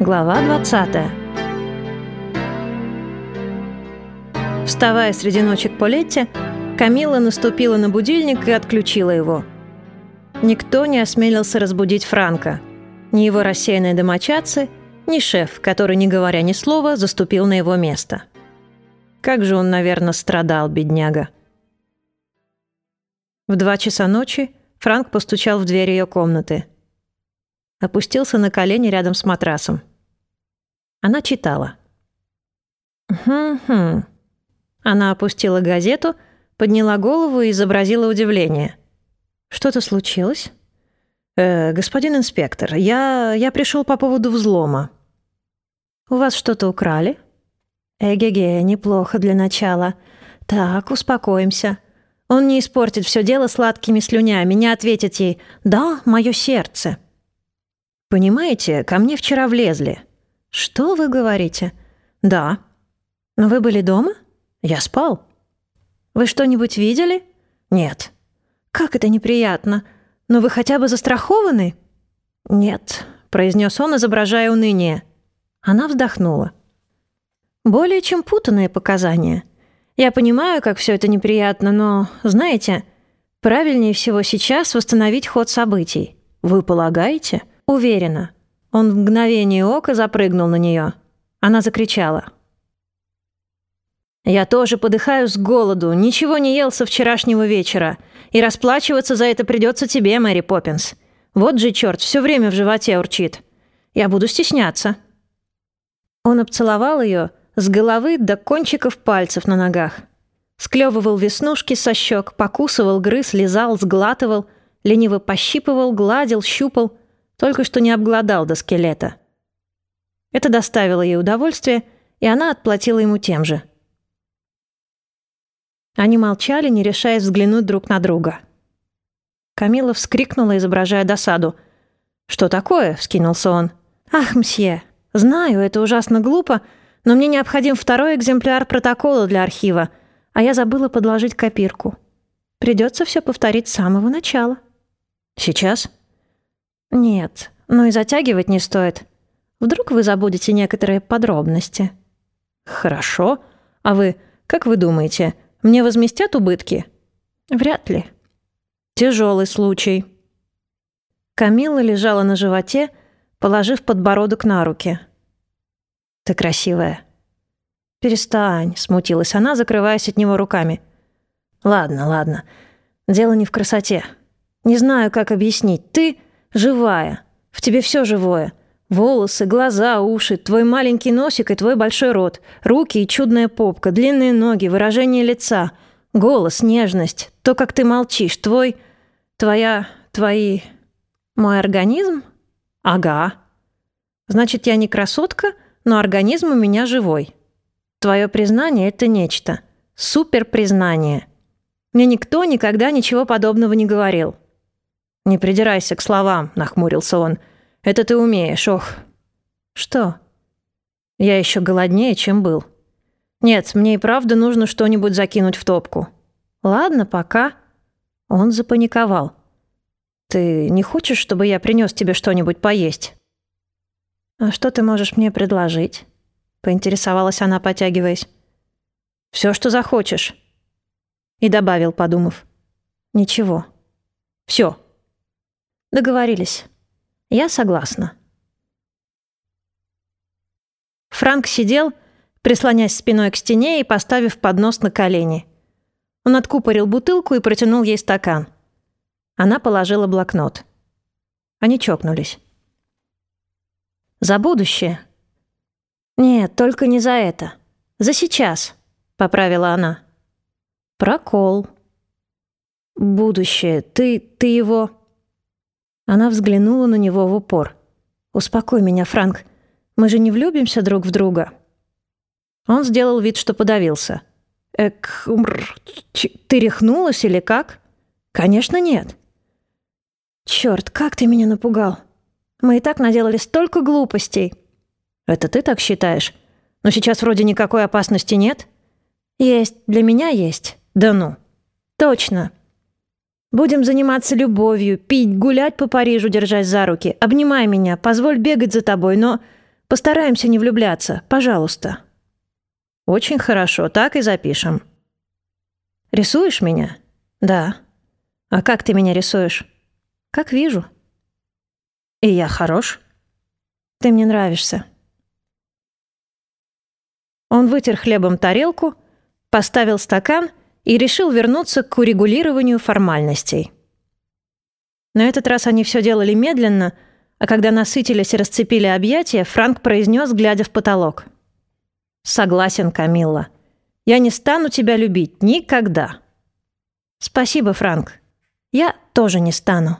Глава 20 Вставая среди ночи к Полетте, Камила наступила на будильник и отключила его. Никто не осмелился разбудить Франка. Ни его рассеянные домочадцы, ни шеф, который, не говоря ни слова, заступил на его место. Как же он, наверное, страдал, бедняга. В два часа ночи Франк постучал в дверь ее комнаты. Опустился на колени рядом с матрасом. Она читала. «Хм-хм». Она опустила газету, подняла голову и изобразила удивление. «Что-то случилось?» «Э, «Господин инспектор, я, я пришел по поводу взлома». «У вас что-то украли?» «Эге-ге, неплохо для начала. Так, успокоимся. Он не испортит все дело сладкими слюнями, не ответит ей «Да, мое сердце». «Понимаете, ко мне вчера влезли». «Что вы говорите?» «Да». «Но вы были дома?» «Я спал». «Вы что-нибудь видели?» «Нет». «Как это неприятно. Но вы хотя бы застрахованы?» «Нет», — произнес он, изображая уныние. Она вздохнула. «Более чем путанные показания. Я понимаю, как все это неприятно, но, знаете, правильнее всего сейчас восстановить ход событий. Вы полагаете?» «Уверена». Он в мгновение ока запрыгнул на нее. Она закричала. «Я тоже подыхаю с голоду, ничего не ел со вчерашнего вечера, и расплачиваться за это придется тебе, Мэри Поппинс. Вот же черт, все время в животе урчит. Я буду стесняться». Он обцеловал ее с головы до кончиков пальцев на ногах. Склевывал веснушки со щек, покусывал, грыз, лизал, сглатывал, лениво пощипывал, гладил, щупал, только что не обглодал до скелета. Это доставило ей удовольствие, и она отплатила ему тем же. Они молчали, не решаясь взглянуть друг на друга. Камила вскрикнула, изображая досаду. «Что такое?» — вскинулся он. «Ах, мсье, знаю, это ужасно глупо, но мне необходим второй экземпляр протокола для архива, а я забыла подложить копирку. Придется все повторить с самого начала». «Сейчас?» «Нет, но и затягивать не стоит. Вдруг вы забудете некоторые подробности». «Хорошо. А вы, как вы думаете, мне возместят убытки?» «Вряд ли». «Тяжелый случай». Камила лежала на животе, положив подбородок на руки. «Ты красивая». «Перестань», — смутилась она, закрываясь от него руками. «Ладно, ладно. Дело не в красоте. Не знаю, как объяснить. Ты...» Живая. В тебе все живое. Волосы, глаза, уши, твой маленький носик и твой большой рот, руки и чудная попка, длинные ноги, выражение лица, голос, нежность, то, как ты молчишь, твой... твоя... твои... Мой организм? Ага. Значит, я не красотка, но организм у меня живой. Твое признание — это нечто. Супер признание. Мне никто никогда ничего подобного не говорил. «Не придирайся к словам», — нахмурился он. «Это ты умеешь, ох». «Что?» «Я еще голоднее, чем был». «Нет, мне и правда нужно что-нибудь закинуть в топку». «Ладно, пока». Он запаниковал. «Ты не хочешь, чтобы я принес тебе что-нибудь поесть?» «А что ты можешь мне предложить?» — поинтересовалась она, потягиваясь. «Все, что захочешь». И добавил, подумав. «Ничего. Все». Договорились. Я согласна. Франк сидел, прислонясь спиной к стене и поставив поднос на колени. Он откупорил бутылку и протянул ей стакан. Она положила блокнот. Они чокнулись. «За будущее?» «Нет, только не за это. За сейчас», — поправила она. «Прокол». «Будущее. Ты... ты его...» Она взглянула на него в упор. «Успокой меня, Франк. Мы же не влюбимся друг в друга». Он сделал вид, что подавился. «Эк, ты рехнулась или как?» «Конечно, нет». «Чёрт, как ты меня напугал. Мы и так наделали столько глупостей». «Это ты так считаешь? Но сейчас вроде никакой опасности нет?» «Есть, для меня есть. Да ну». «Точно. Будем заниматься любовью, пить, гулять по Парижу, держась за руки. Обнимай меня, позволь бегать за тобой, но Постараемся не влюбляться, пожалуйста». «Очень хорошо, так и запишем». «Рисуешь меня?» «Да». «А как ты меня рисуешь?» «Как вижу». «И я хорош?» «Ты мне нравишься». Он вытер хлебом тарелку, поставил стакан и решил вернуться к урегулированию формальностей. На этот раз они все делали медленно, а когда насытились и расцепили объятия, Франк произнес, глядя в потолок. «Согласен, Камилла. Я не стану тебя любить никогда». «Спасибо, Франк. Я тоже не стану».